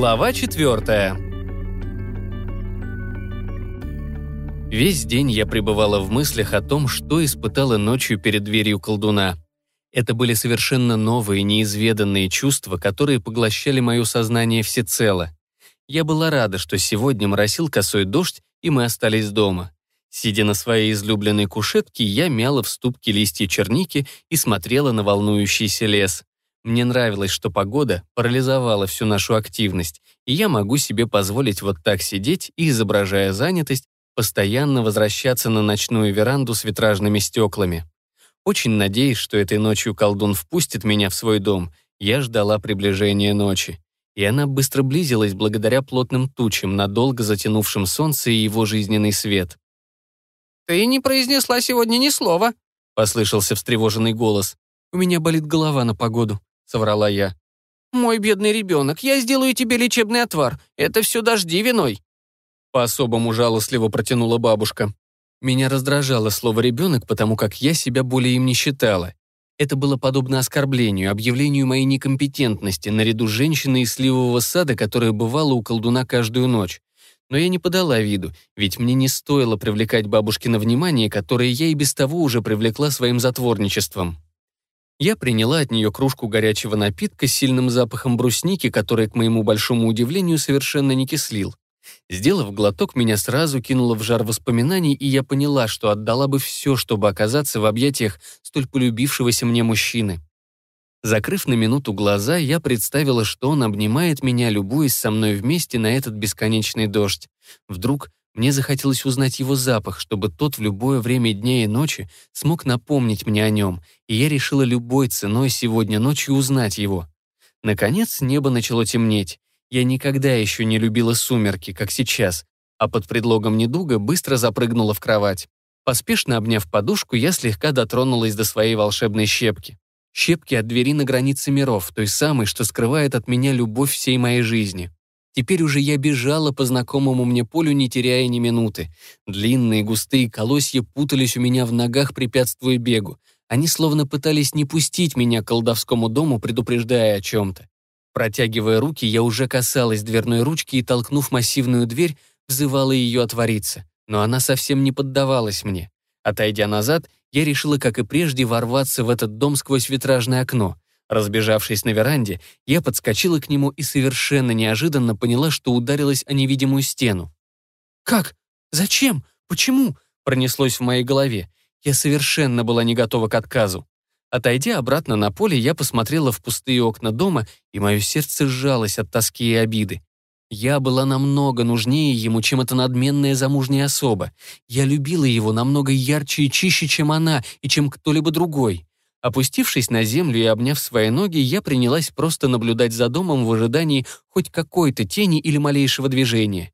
Глава четвертая. Весь день я пребывала в мыслях о том, что испытала ночью перед дверью колдуна. Это были совершенно новые, неизведанные чувства, которые поглощали мое сознание всецело. Я была рада, что сегодня моросил косой дождь, и мы остались дома. Сидя на своей излюбленной кушетке, я мяла в ступке листья черники и смотрела на волнующийся лес. Мне нравилось, что погода парализовала всю нашу активность, и я могу себе позволить вот так сидеть и, изображая занятость, постоянно возвращаться на ночную веранду с витражными стеклами. Очень надеясь, что этой ночью колдун впустит меня в свой дом, я ждала приближения ночи. И она быстро близилась благодаря плотным тучам, надолго затянувшим солнце и его жизненный свет. «Ты не произнесла сегодня ни слова», — послышался встревоженный голос. «У меня болит голова на погоду», соврала я. «Мой бедный ребенок, я сделаю тебе лечебный отвар. Это все дожди виной». По-особому жалостливо протянула бабушка. Меня раздражало слово «ребенок», потому как я себя более им не считала. Это было подобно оскорблению, объявлению моей некомпетентности, наряду с женщиной из сливового сада, которая бывала у колдуна каждую ночь. Но я не подала виду, ведь мне не стоило привлекать бабушкино внимание, которое я и без того уже привлекла своим затворничеством. Я приняла от нее кружку горячего напитка с сильным запахом брусники, который, к моему большому удивлению, совершенно не кислил. Сделав глоток, меня сразу кинуло в жар воспоминаний, и я поняла, что отдала бы все, чтобы оказаться в объятиях столь полюбившегося мне мужчины. Закрыв на минуту глаза, я представила, что он обнимает меня, любуясь со мной вместе на этот бесконечный дождь. Вдруг мне захотелось узнать его запах, чтобы тот в любое время дня и ночи смог напомнить мне о нем, и я решила любой ценой сегодня ночью узнать его. Наконец небо начало темнеть. Я никогда еще не любила сумерки, как сейчас, а под предлогом недуга быстро запрыгнула в кровать. Поспешно обняв подушку, я слегка дотронулась до своей волшебной щепки. Щепки от двери на границе миров, той самой, что скрывает от меня любовь всей моей жизни. Теперь уже я бежала по знакомому мне полю, не теряя ни минуты. Длинные густые колосья путались у меня в ногах, препятствуя бегу. Они словно пытались не пустить меня к колдовскому дому, предупреждая о чем-то. Протягивая руки, я уже касалась дверной ручки и, толкнув массивную дверь, взывала ее отвориться. Но она совсем не поддавалась мне. Отойдя назад, я решила, как и прежде, ворваться в этот дом сквозь витражное окно. Разбежавшись на веранде, я подскочила к нему и совершенно неожиданно поняла, что ударилась о невидимую стену. «Как? Зачем? Почему?» пронеслось в моей голове. Я совершенно была не готова к отказу. Отойдя обратно на поле, я посмотрела в пустые окна дома, и мое сердце сжалось от тоски и обиды. Я была намного нужнее ему, чем эта надменная замужняя особа. Я любила его намного ярче и чище, чем она и чем кто-либо другой. Опустившись на землю и обняв свои ноги, я принялась просто наблюдать за домом в ожидании хоть какой-то тени или малейшего движения.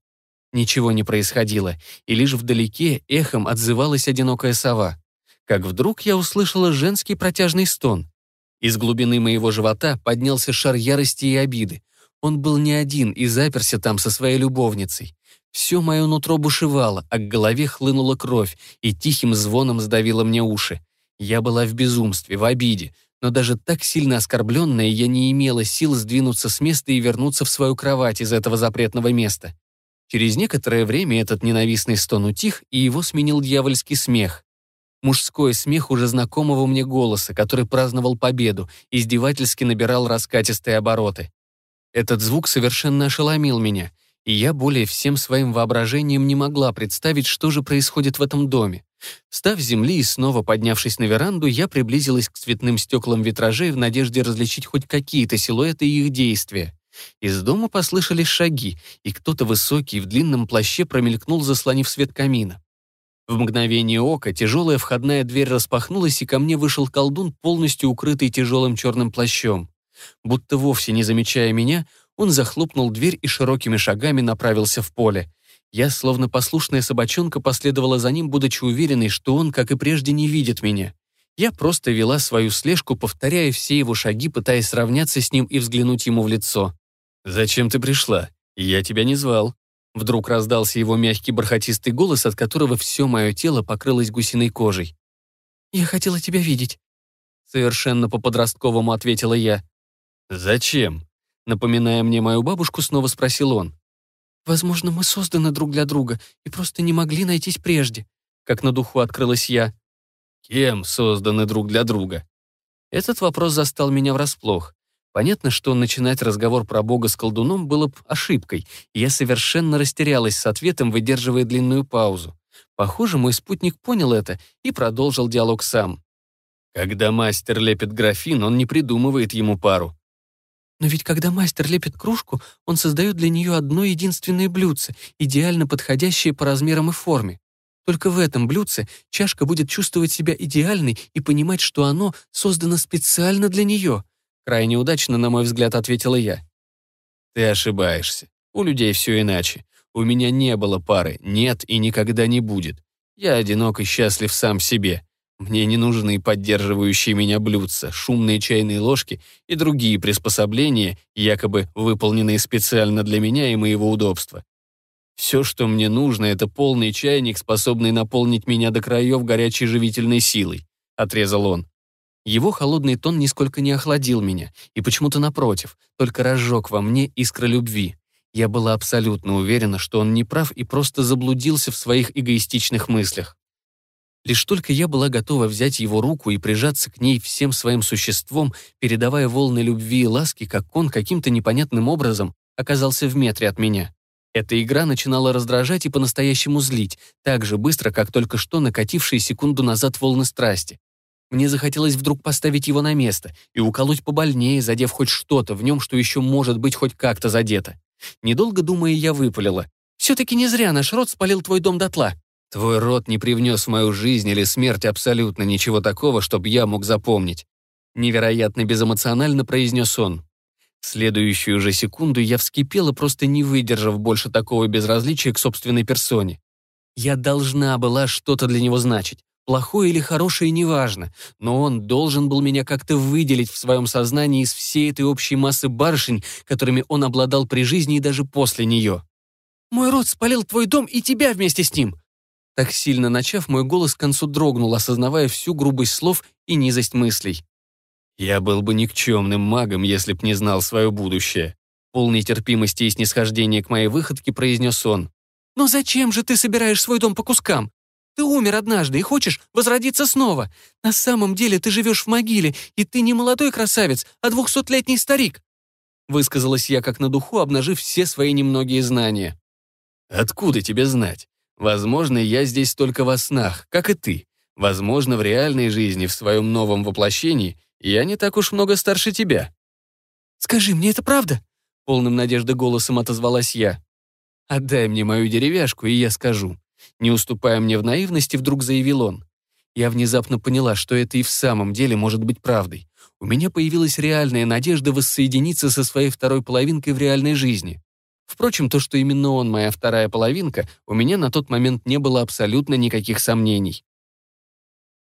Ничего не происходило, и лишь вдалеке эхом отзывалась одинокая сова. Как вдруг я услышала женский протяжный стон. Из глубины моего живота поднялся шар ярости и обиды. Он был не один и заперся там со своей любовницей. Все мое нутро бушевало, а к голове хлынула кровь и тихим звоном сдавило мне уши. Я была в безумстве, в обиде, но даже так сильно оскорбленная я не имела сил сдвинуться с места и вернуться в свою кровать из этого запретного места. Через некоторое время этот ненавистный стон утих, и его сменил дьявольский смех. Мужской смех уже знакомого мне голоса, который праздновал победу, издевательски набирал раскатистые обороты. Этот звук совершенно ошеломил меня, и я более всем своим воображением не могла представить, что же происходит в этом доме. Встав с земли и снова поднявшись на веранду, я приблизилась к цветным стеклам витражей в надежде различить хоть какие-то силуэты и их действия. Из дома послышались шаги, и кто-то высокий в длинном плаще промелькнул, заслонив свет камина. В мгновение ока тяжелая входная дверь распахнулась, и ко мне вышел колдун, полностью укрытый тяжелым черным плащом. Будто вовсе не замечая меня, он захлопнул дверь и широкими шагами направился в поле. Я, словно послушная собачонка, последовала за ним, будучи уверенной, что он, как и прежде, не видит меня. Я просто вела свою слежку, повторяя все его шаги, пытаясь сравняться с ним и взглянуть ему в лицо. «Зачем ты пришла? Я тебя не звал». Вдруг раздался его мягкий бархатистый голос, от которого все мое тело покрылось гусиной кожей. «Я хотела тебя видеть», — совершенно по-подростковому ответила я. «Зачем?» Напоминая мне мою бабушку, снова спросил он. «Возможно, мы созданы друг для друга и просто не могли найтись прежде», как на духу открылась я. Кем созданы друг для друга? Этот вопрос застал меня врасплох. Понятно, что начинать разговор про Бога с колдуном было бы ошибкой, и я совершенно растерялась с ответом, выдерживая длинную паузу. Похоже, мой спутник понял это и продолжил диалог сам. Когда мастер лепит графин, он не придумывает ему пару. Но ведь когда мастер лепит кружку, он создает для нее одно единственное блюдце, идеально подходящее по размерам и форме. Только в этом блюдце чашка будет чувствовать себя идеальной и понимать, что оно создано специально для нее. Крайне удачно, на мой взгляд, ответила я. Ты ошибаешься. У людей все иначе. У меня не было пары, нет и никогда не будет. Я одинок и счастлив сам себе. Мне не нужны поддерживающие меня блюдца, шумные чайные ложки и другие приспособления, якобы выполненные специально для меня и моего удобства. Все, что мне нужно, это полный чайник, способный наполнить меня до краев горячей живительной силой», — отрезал он. Его холодный тон нисколько не охладил меня, и почему-то напротив, только разжег во мне искра любви. Я была абсолютно уверена, что он не прав и просто заблудился в своих эгоистичных мыслях. Лишь только я была готова взять его руку и прижаться к ней всем своим существом, передавая волны любви и ласки, как он каким-то непонятным образом оказался в метре от меня. Эта игра начинала раздражать и по-настоящему злить, так же быстро, как только что накатившие секунду назад волны страсти. Мне захотелось вдруг поставить его на место и уколоть побольнее, задев хоть что-то в нем, что еще может быть хоть как-то задето. Недолго думая, я выпалила. «Все-таки не зря наш род спалил твой дом дотла. Твой род не привнес в мою жизнь или смерть абсолютно ничего такого, чтобы я мог запомнить. Невероятно безэмоционально произнес он. Следующую же секунду я вскипела, просто не выдержав больше такого безразличия к собственной персоне. Я должна была что-то для него значить. Плохое или хорошее, неважно, но он должен был меня как-то выделить в своем сознании из всей этой общей массы барышень, которыми он обладал при жизни и даже после нее. «Мой род спалил твой дом и тебя вместе с ним!» Так сильно начав, мой голос к концу дрогнул, осознавая всю грубость слов и низость мыслей. «Я был бы никчемным магом, если б не знал свое будущее», полной терпимости и снисхождения к моей выходке произнес он. «Но зачем же ты собираешь свой дом по кускам? Ты умер однажды и хочешь возродиться снова. На самом деле ты живешь в могиле, и ты не молодой красавец, а двухсотлетний старик». Высказалась я как на духу, обнажив все свои немногие знания. «Откуда тебе знать? Возможно, я здесь только во снах, как и ты. Возможно, в реальной жизни, в своем новом воплощении, я не так уж много старше тебя». «Скажи, мне это правда?» Полным надежды голосом отозвалась я. «Отдай мне мою деревяшку, и я скажу». Не уступая мне в наивности, вдруг заявил он. Я внезапно поняла, что это и в самом деле может быть правдой. У меня появилась реальная надежда воссоединиться со своей второй половинкой в реальной жизни. Впрочем, то, что именно он моя вторая половинка, у меня на тот момент не было абсолютно никаких сомнений.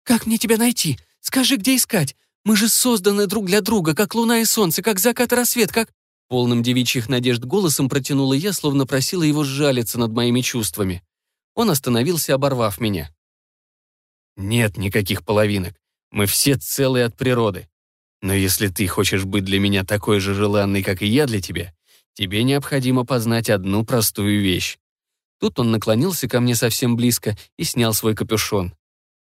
«Как мне тебя найти? Скажи, где искать? Мы же созданы друг для друга, как луна и солнце, как закат и рассвет, как...» Полным девичьих надежд голосом протянула я, словно просила его сжалиться над моими чувствами. Он остановился, оборвав меня. «Нет никаких половинок. Мы все целые от природы. Но если ты хочешь быть для меня такой же желанной, как и я для тебя, Тебе необходимо познать одну простую вещь. Тут он наклонился ко мне совсем близко и снял свой капюшон.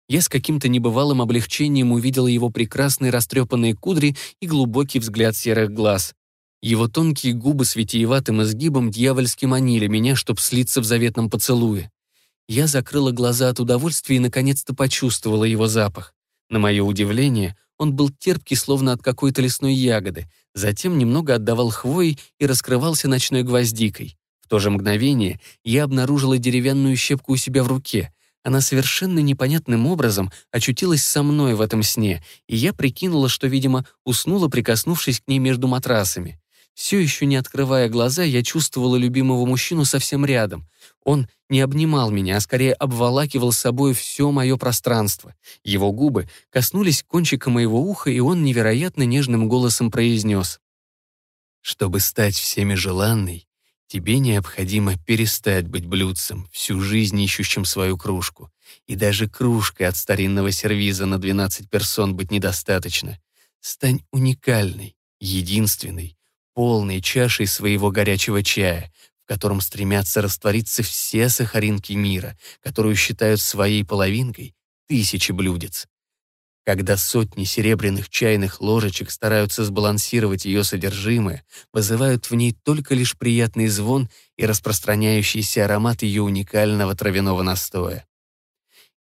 Я с каким-то небывалым облегчением увидел его прекрасные растрепанные кудри и глубокий взгляд серых глаз. Его тонкие губы с витиеватым изгибом дьявольски манили меня, чтоб слиться в заветном поцелуе. Я закрыла глаза от удовольствия и наконец-то почувствовала его запах. На мое удивление, он был терпкий, словно от какой-то лесной ягоды, затем немного отдавал хвоей и раскрывался ночной гвоздикой. В то же мгновение я обнаружила деревянную щепку у себя в руке. Она совершенно непонятным образом очутилась со мной в этом сне, и я прикинула, что, видимо, уснула, прикоснувшись к ней между матрасами. Все еще не открывая глаза, я чувствовала любимого мужчину совсем рядом. Он не обнимал меня, а скорее обволакивал собой все мое пространство. Его губы коснулись кончика моего уха, и он невероятно нежным голосом произнес. «Чтобы стать всеми желанной, тебе необходимо перестать быть блюдцем, всю жизнь ищущим свою кружку. И даже кружкой от старинного сервиза на 12 персон быть недостаточно. Стань уникальной, единственной, полной чашей своего горячего чая, в котором стремятся раствориться все сахаринки мира, которую считают своей половинкой тысячи блюдец. Когда сотни серебряных чайных ложечек стараются сбалансировать ее содержимое, вызывают в ней только лишь приятный звон и распространяющийся аромат ее уникального травяного настоя.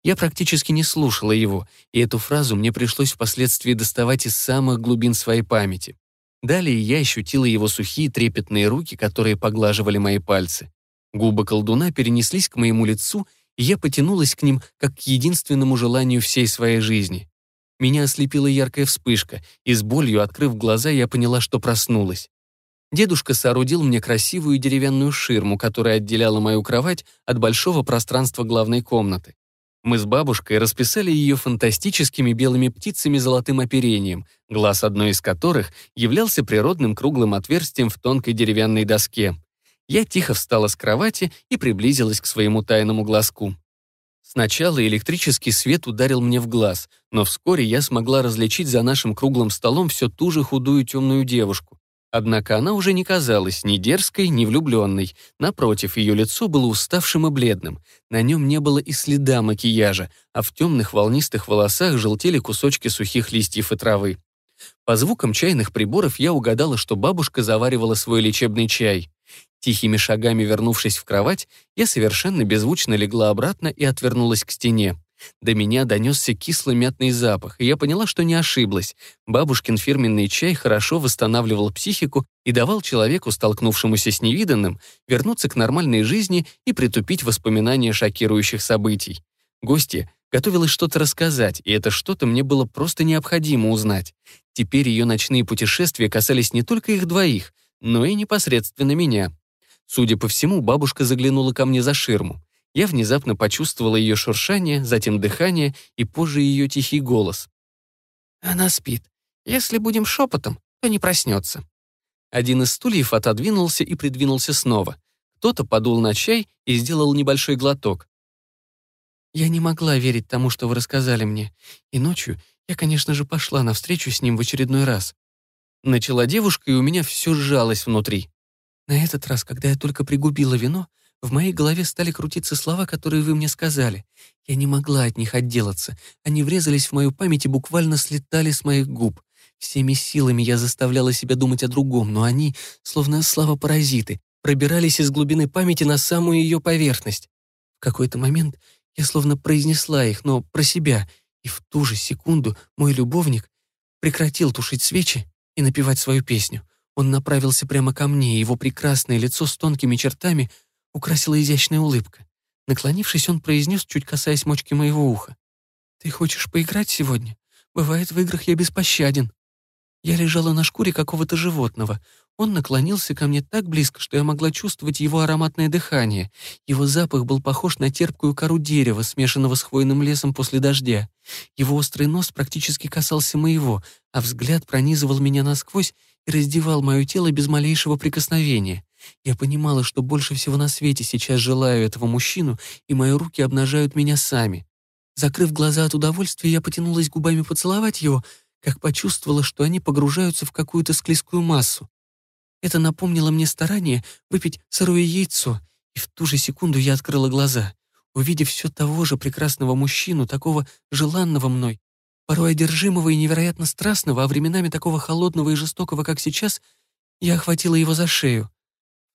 Я практически не слушала его, и эту фразу мне пришлось впоследствии доставать из самых глубин своей памяти. Далее я ощутила его сухие трепетные руки, которые поглаживали мои пальцы. Губы колдуна перенеслись к моему лицу, и я потянулась к ним как к единственному желанию всей своей жизни. Меня ослепила яркая вспышка, и с болью, открыв глаза, я поняла, что проснулась. Дедушка соорудил мне красивую деревянную ширму, которая отделяла мою кровать от большого пространства главной комнаты. Мы с бабушкой расписали ее фантастическими белыми птицами с золотым оперением, глаз одной из которых являлся природным круглым отверстием в тонкой деревянной доске. Я тихо встала с кровати и приблизилась к своему тайному глазку. Сначала электрический свет ударил мне в глаз, но вскоре я смогла различить за нашим круглым столом все ту же худую темную девушку. Однако она уже не казалась ни дерзкой, ни влюбленной. Напротив, ее лицо было уставшим и бледным. На нем не было и следа макияжа, а в темных волнистых волосах желтели кусочки сухих листьев и травы. По звукам чайных приборов я угадала, что бабушка заваривала свой лечебный чай. Тихими шагами вернувшись в кровать, я совершенно беззвучно легла обратно и отвернулась к стене. До меня донесся кислый мятный запах, и я поняла, что не ошиблась. Бабушкин фирменный чай хорошо восстанавливал психику и давал человеку, столкнувшемуся с невиданным, вернуться к нормальной жизни и притупить воспоминания шокирующих событий. Гостья готовилась что-то рассказать, и это что-то мне было просто необходимо узнать. Теперь ее ночные путешествия касались не только их двоих, но и непосредственно меня. Судя по всему, бабушка заглянула ко мне за ширму. Я внезапно почувствовала ее шуршание, затем дыхание и позже ее тихий голос. «Она спит. Если будем шепотом, то не проснется». Один из стульев отодвинулся и придвинулся снова. Кто-то подул на чай и сделал небольшой глоток. «Я не могла верить тому, что вы рассказали мне, и ночью я, конечно же, пошла навстречу с ним в очередной раз». Начала девушка, и у меня все сжалось внутри. На этот раз, когда я только пригубила вино, в моей голове стали крутиться слова, которые вы мне сказали. Я не могла от них отделаться. Они врезались в мою память и буквально слетали с моих губ. Всеми силами я заставляла себя думать о другом, но они, словно слава-паразиты, пробирались из глубины памяти на самую ее поверхность. В какой-то момент я словно произнесла их, но про себя, и в ту же секунду мой любовник прекратил тушить свечи и напевать свою песню. Он направился прямо ко мне, его прекрасное лицо с тонкими чертами украсила изящная улыбка. Наклонившись, он произнес, чуть касаясь мочки моего уха. «Ты хочешь поиграть сегодня? Бывает, в играх я беспощаден». Я лежала на шкуре какого-то животного. Он наклонился ко мне так близко, что я могла чувствовать его ароматное дыхание. Его запах был похож на терпкую кору дерева, смешанного с хвойным лесом после дождя. Его острый нос практически касался моего, а взгляд пронизывал меня насквозь и раздевал мое тело без малейшего прикосновения. Я понимала, что больше всего на свете сейчас желаю этого мужчину, и мои руки обнажают меня сами. Закрыв глаза от удовольствия, я потянулась губами поцеловать его, как почувствовала, что они погружаются в какую-то склизкую массу. Это напомнило мне старание выпить сырое яйцо, и в ту же секунду я открыла глаза. Увидев все того же прекрасного мужчину, такого желанного мной, порой одержимого и невероятно страстного, а временами такого холодного и жестокого, как сейчас, я охватила его за шею.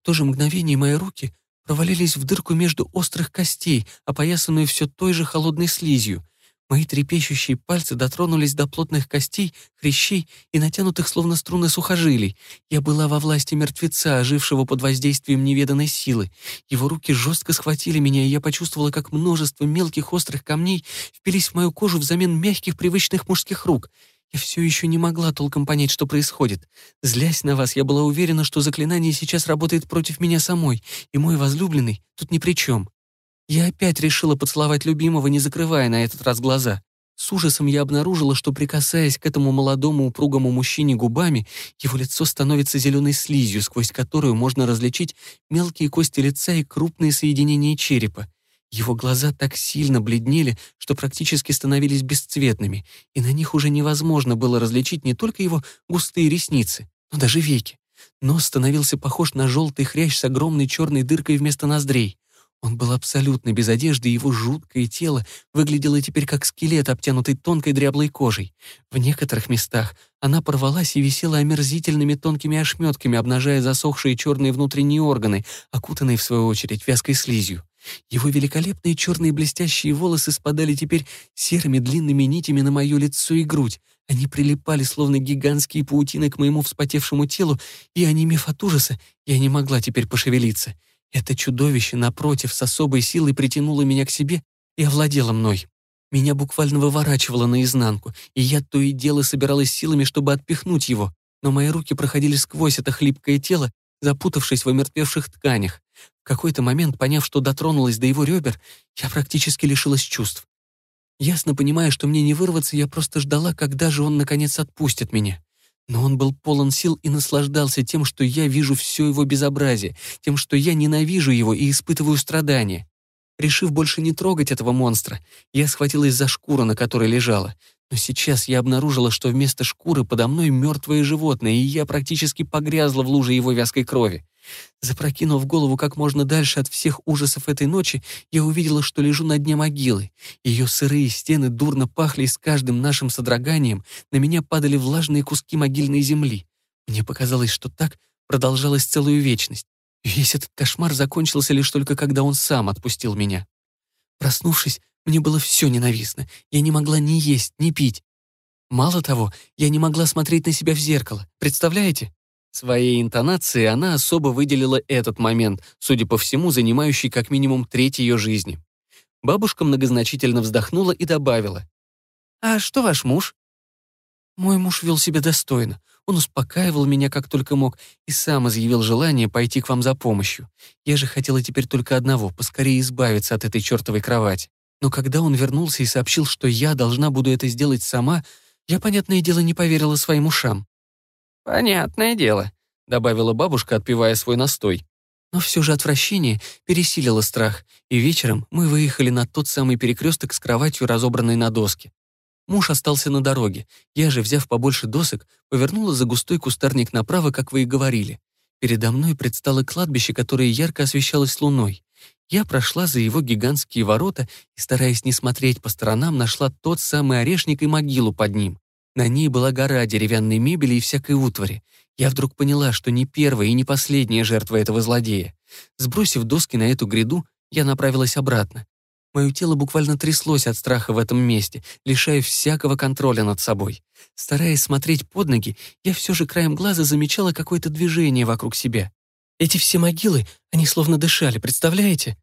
То же мгновение мои руки провалились в дырку между острых костей, опоясанную все той же холодной слизью. Мои трепещущие пальцы дотронулись до плотных костей, хрящей и натянутых словно струны сухожилий. Я была во власти мертвеца, ожившего под воздействием неведанной силы. Его руки жестко схватили меня, и я почувствовала, как множество мелких острых камней впились в мою кожу взамен мягких привычных мужских рук. Я все еще не могла толком понять, что происходит. Злясь на вас, я была уверена, что заклинание сейчас работает против меня самой, и мой возлюбленный тут ни при чем. Я опять решила поцеловать любимого, не закрывая на этот раз глаза. С ужасом я обнаружила, что, прикасаясь к этому молодому упругому мужчине губами, его лицо становится зеленой слизью, сквозь которую можно различить мелкие кости лица и крупные соединения черепа. Его глаза так сильно бледнели, что практически становились бесцветными, и на них уже невозможно было различить не только его густые ресницы, но даже веки. Нос становился похож на желтый хрящ с огромной черной дыркой вместо ноздрей. Он был абсолютно без одежды, и его жуткое тело выглядело теперь как скелет, обтянутый тонкой дряблой кожей. В некоторых местах она порвалась и висела омерзительными тонкими ошметками, обнажая засохшие черные внутренние органы, окутанные, в свою очередь, вязкой слизью. Его великолепные черные блестящие волосы спадали теперь серыми длинными нитями на мое лицо и грудь. Они прилипали, словно гигантские паутины, к моему вспотевшему телу, и, онемев от ужаса, я не могла теперь пошевелиться. Это чудовище, напротив, с особой силой притянуло меня к себе и овладело мной. Меня буквально выворачивало наизнанку, и я то и дело собиралась силами, чтобы отпихнуть его, но мои руки проходили сквозь это хлипкое тело, запутавшись в омертвевших тканях. В какой-то момент, поняв, что дотронулась до его ребер, я практически лишилась чувств. Ясно понимая, что мне не вырваться, я просто ждала, когда же он, наконец, отпустит меня. Но он был полон сил и наслаждался тем, что я вижу все его безобразие, тем, что я ненавижу его и испытываю страдания. Решив больше не трогать этого монстра, я схватилась за шкуру, на которой лежала. Но сейчас я обнаружила, что вместо шкуры подо мной мертвое животное, и я практически погрязла в луже его вязкой крови. Запрокинув голову как можно дальше от всех ужасов этой ночи, я увидела, что лежу на дне могилы. Ее сырые стены дурно пахли, и с каждым нашим содроганием на меня падали влажные куски могильной земли. Мне показалось, что так продолжалось целую вечность. Весь этот кошмар закончился лишь только когда он сам отпустил меня. Проснувшись, мне было все ненавистно. Я не могла ни есть, ни пить. Мало того, я не могла смотреть на себя в зеркало. Представляете? Своей интонацией она особо выделила этот момент, судя по всему, занимающий как минимум треть ее жизни. Бабушка многозначительно вздохнула и добавила. «А что ваш муж?» Мой муж вел себя достойно. Он успокаивал меня как только мог и сам изъявил желание пойти к вам за помощью. Я же хотела теперь только одного — поскорее избавиться от этой чертовой кровати. Но когда он вернулся и сообщил, что я должна буду это сделать сама, я, понятное дело, не поверила своим ушам. «Понятное дело», — добавила бабушка, отпивая свой настой. Но все же отвращение пересилило страх, и вечером мы выехали на тот самый перекресток с кроватью, разобранной на доске. Муж остался на дороге. Я же, взяв побольше досок, повернула за густой кустарник направо, как вы и говорили. Передо мной предстало кладбище, которое ярко освещалось луной. Я прошла за его гигантские ворота и, стараясь не смотреть по сторонам, нашла тот самый орешник и могилу под ним. На ней была гора деревянной мебели и всякой утвари. Я вдруг поняла, что не первая и не последняя жертва этого злодея. Сбросив доски на эту гряду, я направилась обратно. Мое тело буквально тряслось от страха в этом месте, лишая всякого контроля над собой. Стараясь смотреть под ноги, я все же краем глаза замечала какое-то движение вокруг себя. Эти все могилы, они словно дышали, представляете?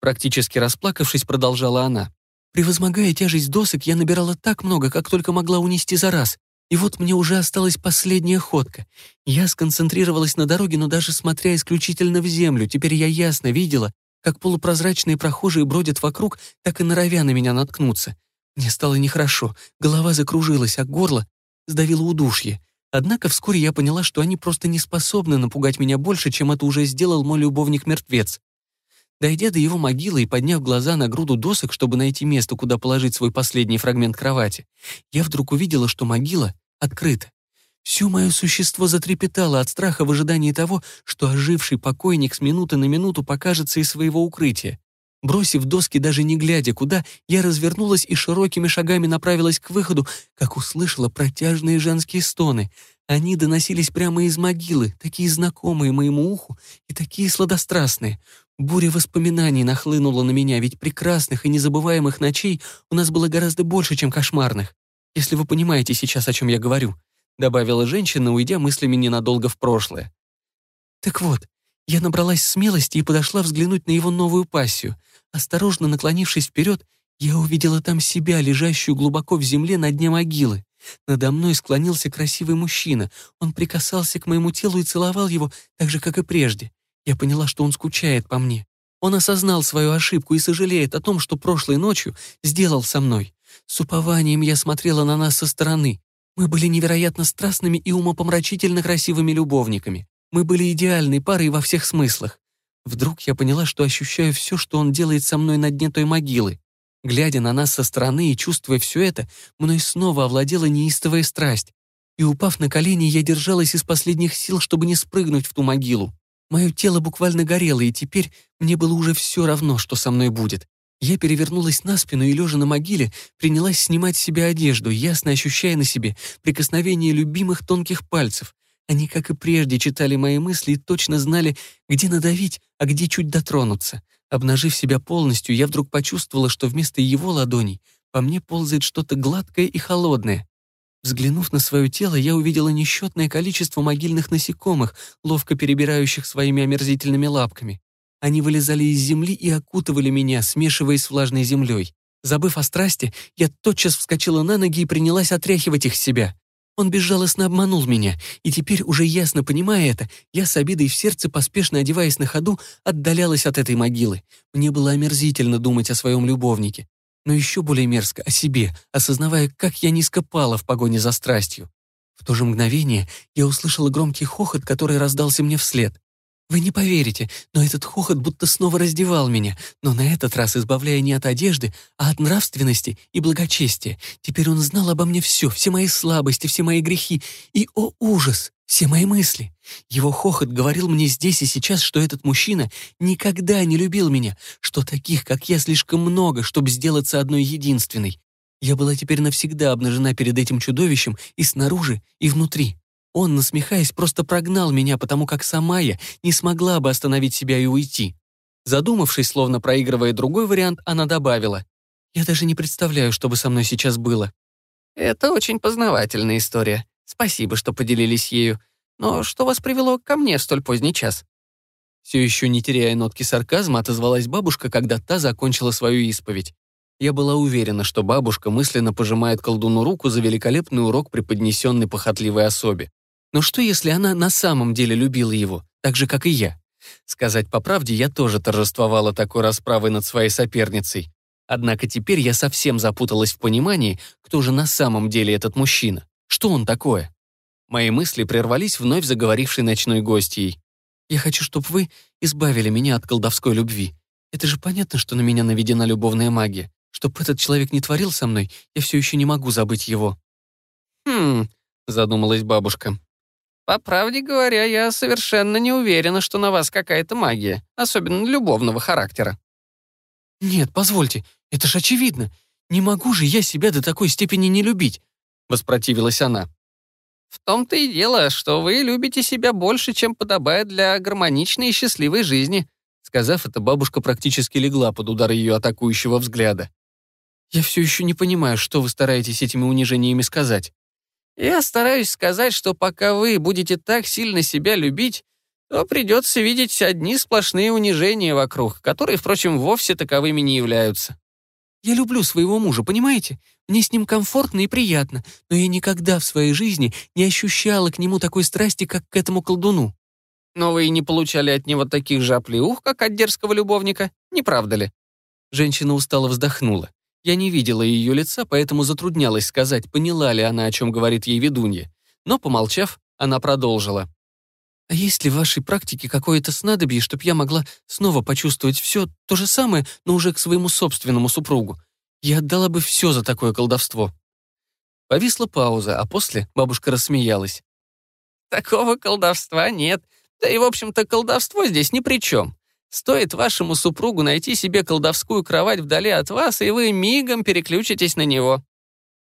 Практически расплакавшись, продолжала она. Превозмогая тяжесть досок, я набирала так много, как только могла унести за раз. И вот мне уже осталась последняя ходка. Я сконцентрировалась на дороге, но даже смотря исключительно в землю, теперь я ясно видела, как полупрозрачные прохожие бродят вокруг, так и норовя на меня наткнуться. Мне стало нехорошо, голова закружилась, а горло сдавило удушье. Однако вскоре я поняла, что они просто не способны напугать меня больше, чем это уже сделал мой любовник-мертвец. Дойдя до его могилы и подняв глаза на груду досок, чтобы найти место, куда положить свой последний фрагмент кровати, я вдруг увидела, что могила открыта. Все мое существо затрепетало от страха в ожидании того, что оживший покойник с минуты на минуту покажется из своего укрытия. Бросив доски, даже не глядя куда, я развернулась и широкими шагами направилась к выходу, как услышала протяжные женские стоны. Они доносились прямо из могилы, такие знакомые моему уху и такие сладострастные. Буря воспоминаний нахлынула на меня, ведь прекрасных и незабываемых ночей у нас было гораздо больше, чем кошмарных. Если вы понимаете сейчас, о чем я говорю», — добавила женщина, уйдя мыслями ненадолго в прошлое. «Так вот, я набралась смелости и подошла взглянуть на его новую пассию. Осторожно наклонившись вперед, я увидела там себя, лежащую глубоко в земле на дне могилы. Надо мной склонился красивый мужчина. Он прикасался к моему телу и целовал его так же, как и прежде. Я поняла, что он скучает по мне. Он осознал свою ошибку и сожалеет о том, что прошлой ночью сделал со мной. С упованием я смотрела на нас со стороны. Мы были невероятно страстными и умопомрачительно красивыми любовниками. Мы были идеальной парой во всех смыслах. Вдруг я поняла, что ощущаю все, что он делает со мной на дне той могилы. Глядя на нас со стороны и чувствуя все это, мной снова овладела неистовая страсть. и, упав на колени, я держалась из последних сил, чтобы не спрыгнуть в ту могилу. Мое тело буквально горело, и теперь мне было уже все равно, что со мной будет. Я перевернулась на спину и, лежа на могиле, принялась снимать с себя одежду, ясно ощущая на себе прикосновение любимых тонких пальцев. Они, как и прежде, читали мои мысли и точно знали, где надавить, а где чуть дотронуться. Обнажив себя полностью, я вдруг почувствовала, что вместо его ладоней по мне ползает что-то гладкое и холодное. Взглянув на свое тело, я увидела несчетное количество могильных насекомых, ловко перебирающих своими омерзительными лапками. Они вылезали из земли и окутывали меня, смешиваясь с влажной землей. Забыв о страсти, я тотчас вскочила на ноги и принялась отряхивать их с себя. Он безжалостно обманул меня, и теперь, уже ясно понимая это, я с обидой в сердце, поспешно одеваясь на ходу, отдалялась от этой могилы. Мне было омерзительно думать о своем любовнике. Но еще более мерзко о себе, осознавая, как я низко пала в погоне за страстью. В то же мгновение я услышала громкий хохот, который раздался мне вслед. Вы не поверите, но этот хохот будто снова раздевал меня, но на этот раз избавляя не от одежды, а от нравственности и благочестия. Теперь он знал обо мне все, все мои слабости, все мои грехи и, о ужас, все мои мысли. Его хохот говорил мне здесь и сейчас, что этот мужчина никогда не любил меня, что таких, как я, слишком много, чтобы сделаться одной единственной. Я была теперь навсегда обнажена перед этим чудовищем и снаружи, и внутри. Он, насмехаясь, просто прогнал меня, потому как сама я не смогла бы остановить себя и уйти. Задумавшись, словно проигрывая другой вариант, она добавила. «Я даже не представляю, что бы со мной сейчас было». «Это очень познавательная история. Спасибо, что поделились ею. Но что вас привело ко мне в столь поздний час?» Все еще не теряя нотки сарказма, отозвалась бабушка, когда та закончила свою исповедь. Я была уверена, что бабушка мысленно пожимает колдуну руку за великолепный урок, преподнесенный похотливой особе. Но что, если она на самом деле любила его, так же, как и я? Сказать по правде, я тоже торжествовала такой расправой над своей соперницей. Однако теперь я совсем запуталась в понимании, кто же на самом деле этот мужчина. Что он такое? Мои мысли прервались вновь заговорившей ночной гостьей. «Я хочу, чтобы вы избавили меня от колдовской любви. Это же понятно, что на меня наведена любовная магия. Чтоб этот человек не творил со мной, я все еще не могу забыть его». «Хм», — задумалась бабушка. По правде говоря, я совершенно не уверена, что на вас какая-то магия, особенно любовного характера. Нет, позвольте, это ж очевидно. Не могу же я себя до такой степени не любить, воспротивилась она. В том-то и дело, что вы любите себя больше, чем подобает для гармоничной и счастливой жизни. Сказав это, бабушка практически легла под удар ее атакующего взгляда. «Я все еще не понимаю, что вы стараетесь этими унижениями сказать». Я стараюсь сказать, что пока вы будете так сильно себя любить, то придется видеть одни сплошные унижения вокруг, которые, впрочем, вовсе таковыми не являются. Я люблю своего мужа, понимаете? Мне с ним комфортно и приятно, но я никогда в своей жизни не ощущала к нему такой страсти, как к этому колдуну. Но вы и не получали от него таких же оплеух, как от дерзкого любовника, не правда ли? Женщина устало вздохнула. Я не видела ее лица, поэтому затруднялась сказать, поняла ли она, о чем говорит ей ведунья. Но, помолчав, она продолжила. «А есть ли в вашей практике какое-то снадобье, чтоб я могла снова почувствовать все то же самое, но уже к своему собственному супругу? Я отдала бы все за такое колдовство». Повисла пауза, а после бабушка рассмеялась. «Такого колдовства нет. Да и, в общем-то, колдовство здесь ни при чем. Стоит вашему супругу найти себе колдовскую кровать вдали от вас, и вы мигом переключитесь на него».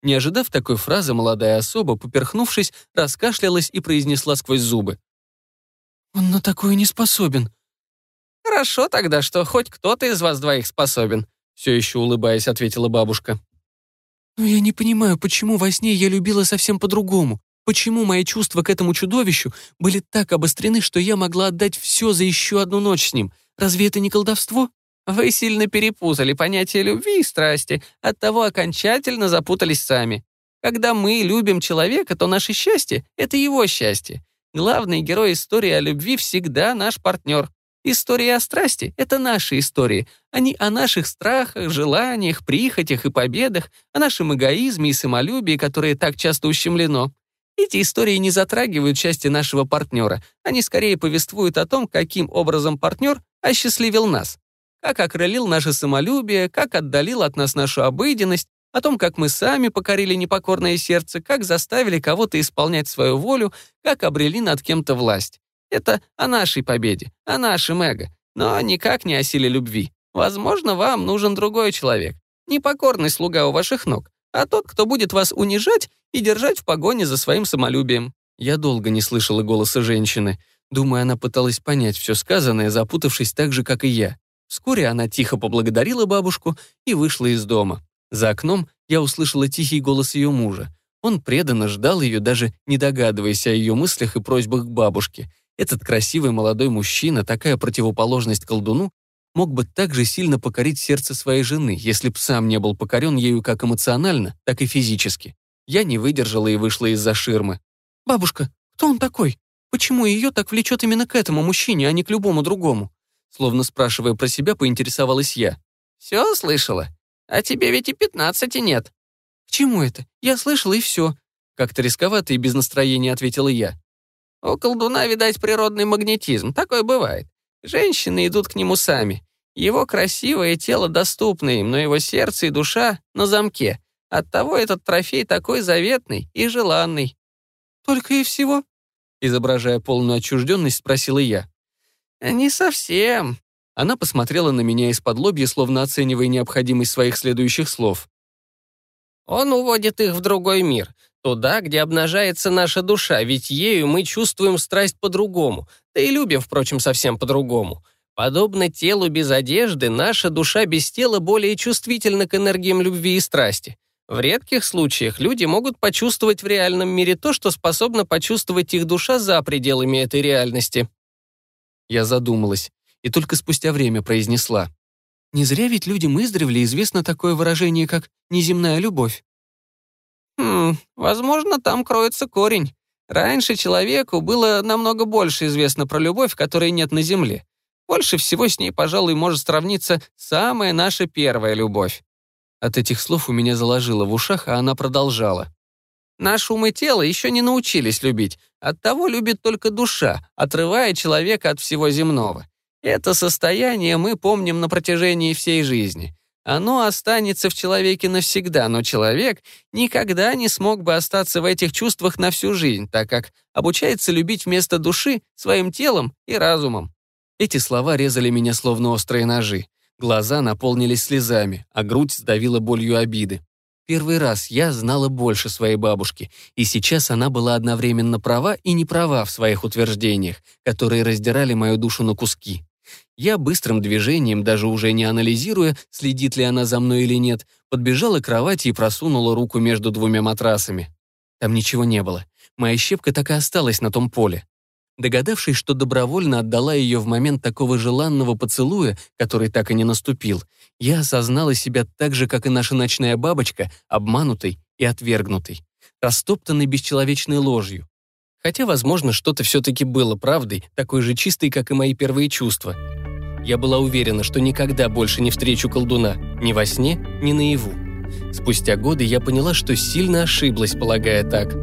Не ожидав такой фразы, молодая особа, поперхнувшись, раскашлялась и произнесла сквозь зубы. «Он на такое не способен». «Хорошо тогда, что хоть кто-то из вас двоих способен», все еще улыбаясь, ответила бабушка. «Но я не понимаю, почему во сне я любила совсем по-другому. Почему мои чувства к этому чудовищу были так обострены, что я могла отдать все за еще одну ночь с ним? Разве это не колдовство? Вы сильно перепутали понятие любви и страсти, оттого окончательно запутались сами. Когда мы любим человека, то наше счастье — это его счастье. Главный герой истории о любви всегда наш партнер. История о страсти — это наши истории. Они о наших страхах, желаниях, прихотях и победах, о нашем эгоизме и самолюбии, которое так часто ущемлено. Эти истории не затрагивают части нашего партнера. Они скорее повествуют о том, каким образом партнер осчастливил нас. Как окрылил наше самолюбие, как отдалил от нас нашу обыденность, о том, как мы сами покорили непокорное сердце, как заставили кого-то исполнять свою волю, как обрели над кем-то власть. Это о нашей победе, о нашем эго, но никак не о силе любви. Возможно, вам нужен другой человек, непокорный слуга у ваших ног, а тот, кто будет вас унижать и держать в погоне за своим самолюбием. Я долго не слышала голоса женщины. Думаю, она пыталась понять все сказанное, запутавшись так же, как и я. Вскоре она тихо поблагодарила бабушку и вышла из дома. За окном я услышала тихий голос ее мужа. Он преданно ждал ее, даже не догадываясь о ее мыслях и просьбах к бабушке. Этот красивый молодой мужчина, такая противоположность колдуну, мог бы так же сильно покорить сердце своей жены, если б сам не был покорен ею как эмоционально, так и физически. Я не выдержала и вышла из-за ширмы. «Бабушка, кто он такой? Почему ее так влечет именно к этому мужчине, а не к любому другому?» Словно спрашивая про себя, поинтересовалась я. «Все слышала? А тебе ведь и пятнадцати нет». «К чему это? Я слышала, и все». Как-то рисковато и без настроения ответила я. «У колдуна, видать, природный магнетизм. Такое бывает. Женщины идут к нему сами. Его красивое тело доступно им, но его сердце и душа на замке. Оттого этот трофей такой заветный и желанный». «Только и всего?» Изображая полную отчужденность, спросила я. «Не совсем». Она посмотрела на меня из-под лобья, словно оценивая необходимость своих следующих слов. «Он уводит их в другой мир, туда, где обнажается наша душа, ведь ею мы чувствуем страсть по-другому, да и любим, впрочем, совсем по-другому. Подобно телу без одежды, наша душа без тела более чувствительна к энергиям любви и страсти. В редких случаях люди могут почувствовать в реальном мире то, что способна почувствовать их душа за пределами этой реальности. Я задумалась и только спустя время произнесла. Не зря ведь людям издревле известно такое выражение, как «неземная любовь». Хм, возможно, там кроется корень. Раньше человеку было намного больше известно про любовь, которой нет на земле. Больше всего с ней, пожалуй, может сравниться самая наша первая любовь. От этих слов у меня заложило в ушах, а она продолжала. Наш ум и тело еще не научились любить. Оттого любит только душа, отрывая человека от всего земного. Это состояние мы помним на протяжении всей жизни. Оно останется в человеке навсегда, но человек никогда не смог бы остаться в этих чувствах на всю жизнь, так как обучается любить вместо души своим телом и разумом. Эти слова резали меня словно острые ножи. Глаза наполнились слезами, а грудь сдавила болью обиды. Первый раз я знала больше своей бабушки, и сейчас она была одновременно права и не права в своих утверждениях, которые раздирали мою душу на куски. Я быстрым движением, даже уже не анализируя, следит ли она за мной или нет, подбежала к кровати и просунула руку между двумя матрасами. Там ничего не было. Моя щепка так и осталась на том поле. Догадавшись, что добровольно отдала ее в момент такого желанного поцелуя, который так и не наступил, я осознала себя так же, как и наша ночная бабочка, обманутой и отвергнутой, растоптанной бесчеловечной ложью. Хотя, возможно, что-то все-таки было правдой, такой же чистой, как и мои первые чувства. Я была уверена, что никогда больше не встречу колдуна, ни во сне, ни наяву. Спустя годы я поняла, что сильно ошиблась, полагая так.